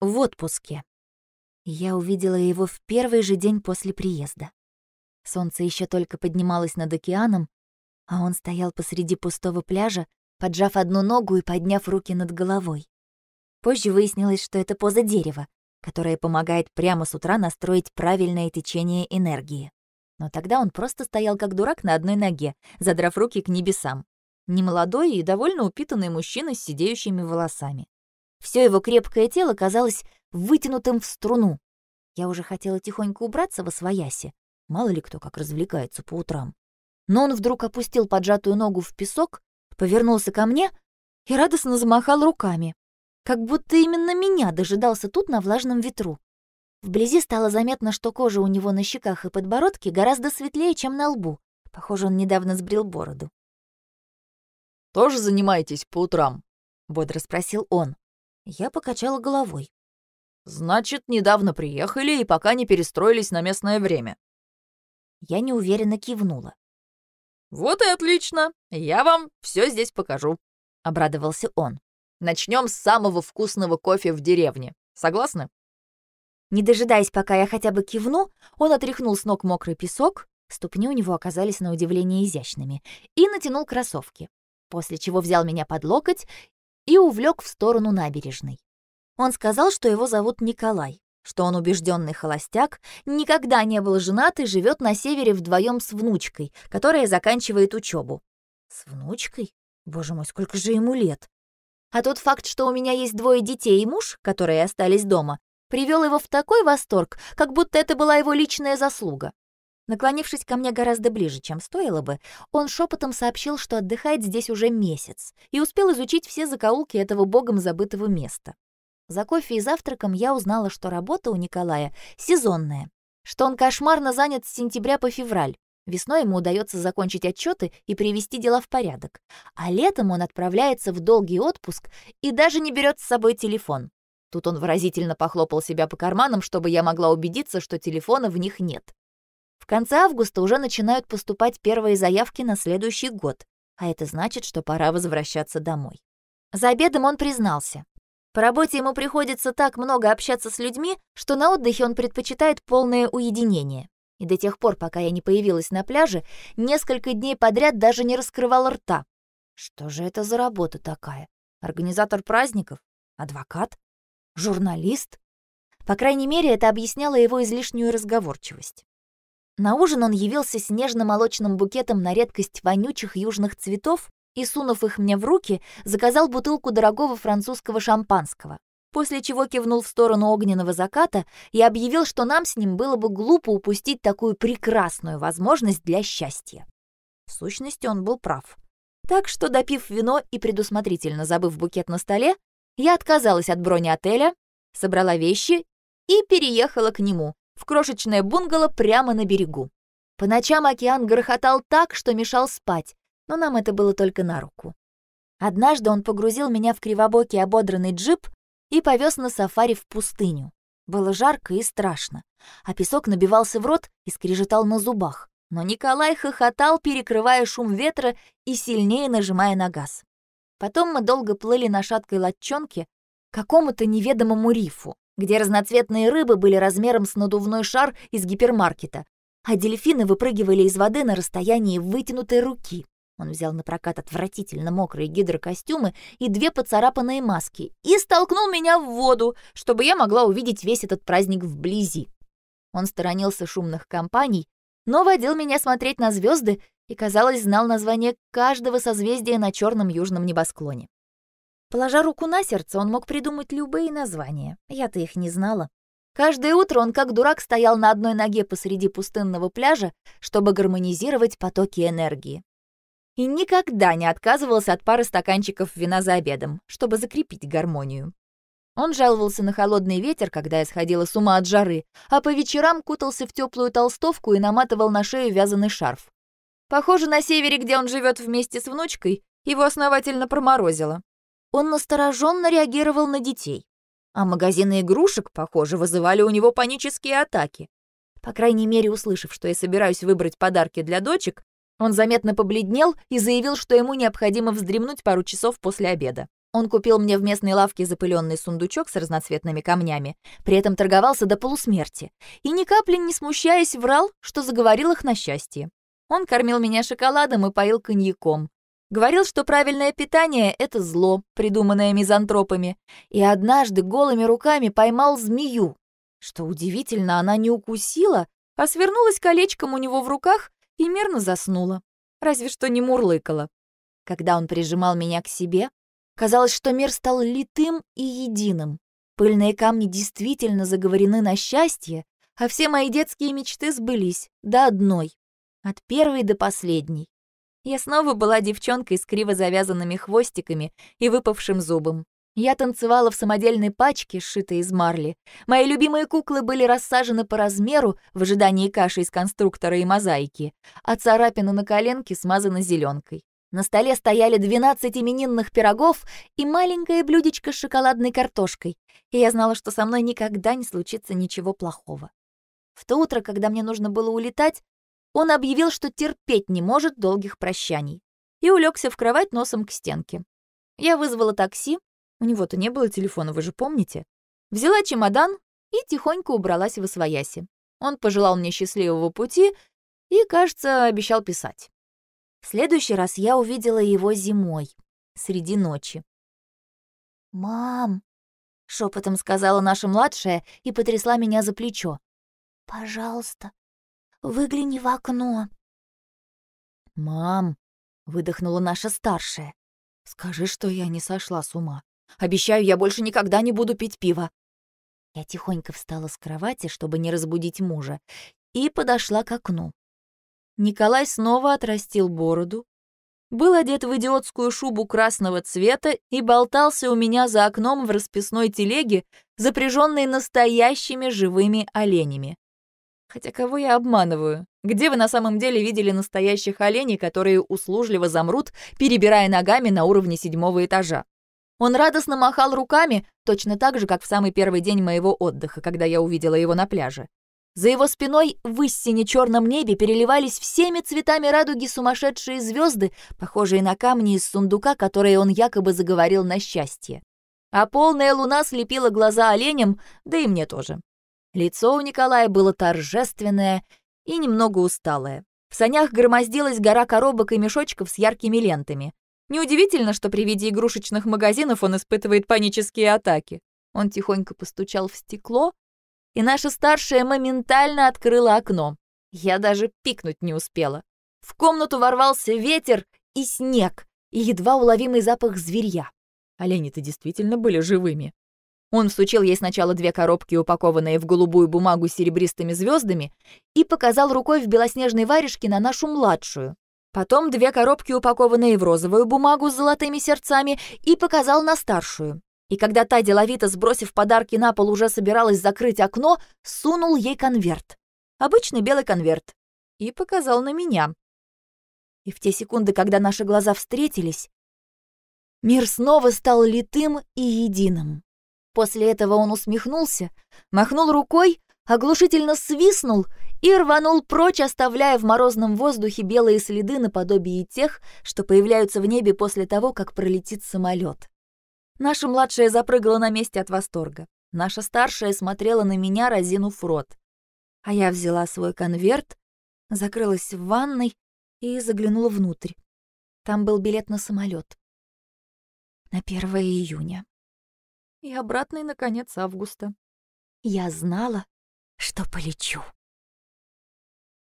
в отпуске. Я увидела его в первый же день после приезда. Солнце еще только поднималось над океаном, а он стоял посреди пустого пляжа, поджав одну ногу и подняв руки над головой. Позже выяснилось, что это поза дерева, которая помогает прямо с утра настроить правильное течение энергии. Но тогда он просто стоял как дурак на одной ноге, задрав руки к небесам. Немолодой и довольно упитанный мужчина с сидеющими волосами. Все его крепкое тело казалось вытянутым в струну. Я уже хотела тихонько убраться во свояси. Мало ли кто как развлекается по утрам. Но он вдруг опустил поджатую ногу в песок, повернулся ко мне и радостно замахал руками. Как будто именно меня дожидался тут на влажном ветру. Вблизи стало заметно, что кожа у него на щеках и подбородке гораздо светлее, чем на лбу. Похоже, он недавно сбрил бороду. «Тоже занимаетесь по утрам?» — бодро спросил он. Я покачала головой. «Значит, недавно приехали и пока не перестроились на местное время». Я неуверенно кивнула. «Вот и отлично! Я вам все здесь покажу», — обрадовался он. «Начнем с самого вкусного кофе в деревне. Согласны?» Не дожидаясь, пока я хотя бы кивну, он отряхнул с ног мокрый песок, ступни у него оказались на удивление изящными, и натянул кроссовки, после чего взял меня под локоть и увлек в сторону набережной. Он сказал, что его зовут Николай, что он убежденный холостяк, никогда не был женат и живет на севере вдвоем с внучкой, которая заканчивает учебу. С внучкой? Боже мой, сколько же ему лет! А тот факт, что у меня есть двое детей и муж, которые остались дома, привел его в такой восторг, как будто это была его личная заслуга. Наклонившись ко мне гораздо ближе, чем стоило бы, он шепотом сообщил, что отдыхает здесь уже месяц и успел изучить все закоулки этого богом забытого места. За кофе и завтраком я узнала, что работа у Николая сезонная, что он кошмарно занят с сентября по февраль. Весной ему удается закончить отчеты и привести дела в порядок, а летом он отправляется в долгий отпуск и даже не берет с собой телефон. Тут он выразительно похлопал себя по карманам, чтобы я могла убедиться, что телефона в них нет. В конце августа уже начинают поступать первые заявки на следующий год, а это значит, что пора возвращаться домой. За обедом он признался. По работе ему приходится так много общаться с людьми, что на отдыхе он предпочитает полное уединение. И до тех пор, пока я не появилась на пляже, несколько дней подряд даже не раскрывал рта. Что же это за работа такая? Организатор праздников? Адвокат? Журналист? По крайней мере, это объясняло его излишнюю разговорчивость. На ужин он явился с нежно-молочным букетом на редкость вонючих южных цветов и, сунув их мне в руки, заказал бутылку дорогого французского шампанского, после чего кивнул в сторону огненного заката и объявил, что нам с ним было бы глупо упустить такую прекрасную возможность для счастья. В сущности, он был прав. Так что, допив вино и предусмотрительно забыв букет на столе, я отказалась от брони отеля, собрала вещи и переехала к нему, в крошечное бунгало прямо на берегу. По ночам океан грохотал так, что мешал спать, но нам это было только на руку. Однажды он погрузил меня в кривобокий ободранный джип и повез на сафари в пустыню. Было жарко и страшно, а песок набивался в рот и скрежетал на зубах. Но Николай хохотал, перекрывая шум ветра и сильнее нажимая на газ. Потом мы долго плыли на шаткой лодчонке к какому-то неведомому рифу, где разноцветные рыбы были размером с надувной шар из гипермаркета, а дельфины выпрыгивали из воды на расстоянии вытянутой руки. Он взял на прокат отвратительно мокрые гидрокостюмы и две поцарапанные маски и столкнул меня в воду, чтобы я могла увидеть весь этот праздник вблизи. Он сторонился шумных компаний, но водил меня смотреть на звезды и, казалось, знал название каждого созвездия на черном южном небосклоне. Положа руку на сердце, он мог придумать любые названия. Я-то их не знала. Каждое утро он как дурак стоял на одной ноге посреди пустынного пляжа, чтобы гармонизировать потоки энергии. И никогда не отказывался от пары стаканчиков вина за обедом, чтобы закрепить гармонию. Он жаловался на холодный ветер, когда я сходила с ума от жары, а по вечерам кутался в теплую толстовку и наматывал на шею вязаный шарф. Похоже, на севере, где он живет вместе с внучкой, его основательно проморозило. Он настороженно реагировал на детей. А магазины игрушек, похоже, вызывали у него панические атаки. По крайней мере, услышав, что я собираюсь выбрать подарки для дочек, он заметно побледнел и заявил, что ему необходимо вздремнуть пару часов после обеда. Он купил мне в местной лавке запыленный сундучок с разноцветными камнями, при этом торговался до полусмерти, и ни капли не смущаясь врал, что заговорил их на счастье. Он кормил меня шоколадом и поил коньяком. Говорил, что правильное питание — это зло, придуманное мизантропами, и однажды голыми руками поймал змею. Что удивительно, она не укусила, а свернулась колечком у него в руках и мирно заснула. Разве что не мурлыкала. Когда он прижимал меня к себе, казалось, что мир стал литым и единым. Пыльные камни действительно заговорены на счастье, а все мои детские мечты сбылись до одной, от первой до последней. Я снова была девчонкой с криво завязанными хвостиками и выпавшим зубом. Я танцевала в самодельной пачке, сшитой из марли. Мои любимые куклы были рассажены по размеру в ожидании каши из конструктора и мозаики, а царапины на коленке смазаны зеленкой. На столе стояли 12 именинных пирогов и маленькое блюдечко с шоколадной картошкой, и я знала, что со мной никогда не случится ничего плохого. В то утро, когда мне нужно было улетать, он объявил, что терпеть не может долгих прощаний, и улегся в кровать носом к стенке. Я вызвала такси, у него-то не было телефона, вы же помните, взяла чемодан и тихонько убралась в освояси. Он пожелал мне счастливого пути и, кажется, обещал писать. В следующий раз я увидела его зимой, среди ночи. «Мам!» — шепотом сказала наша младшая и потрясла меня за плечо. «Пожалуйста, Выгляни в окно». «Мам», — выдохнула наша старшая, — «скажи, что я не сошла с ума. Обещаю, я больше никогда не буду пить пиво». Я тихонько встала с кровати, чтобы не разбудить мужа, и подошла к окну. Николай снова отрастил бороду, был одет в идиотскую шубу красного цвета и болтался у меня за окном в расписной телеге, запряженной настоящими живыми оленями. Хотя кого я обманываю? Где вы на самом деле видели настоящих оленей, которые услужливо замрут, перебирая ногами на уровне седьмого этажа? Он радостно махал руками, точно так же, как в самый первый день моего отдыха, когда я увидела его на пляже. За его спиной в истине черном небе переливались всеми цветами радуги сумасшедшие звезды, похожие на камни из сундука, которые он якобы заговорил на счастье. А полная луна слепила глаза оленям, да и мне тоже. Лицо у Николая было торжественное и немного усталое. В санях громоздилась гора коробок и мешочков с яркими лентами. Неудивительно, что при виде игрушечных магазинов он испытывает панические атаки. Он тихонько постучал в стекло, и наша старшая моментально открыла окно. Я даже пикнуть не успела. В комнату ворвался ветер и снег, и едва уловимый запах зверья. Олени-то действительно были живыми. Он всучил ей сначала две коробки, упакованные в голубую бумагу с серебристыми звездами, и показал рукой в белоснежной варежке на нашу младшую. Потом две коробки, упакованные в розовую бумагу с золотыми сердцами, и показал на старшую. И когда та, деловито сбросив подарки на пол, уже собиралась закрыть окно, сунул ей конверт. Обычный белый конверт. И показал на меня. И в те секунды, когда наши глаза встретились, мир снова стал литым и единым. После этого он усмехнулся, махнул рукой, оглушительно свистнул и рванул прочь, оставляя в морозном воздухе белые следы наподобие тех, что появляются в небе после того, как пролетит самолет. Наша младшая запрыгала на месте от восторга. Наша старшая смотрела на меня, разинув рот. А я взяла свой конверт, закрылась в ванной и заглянула внутрь. Там был билет на самолет. На 1 июня и обратный на конец августа. Я знала, что полечу.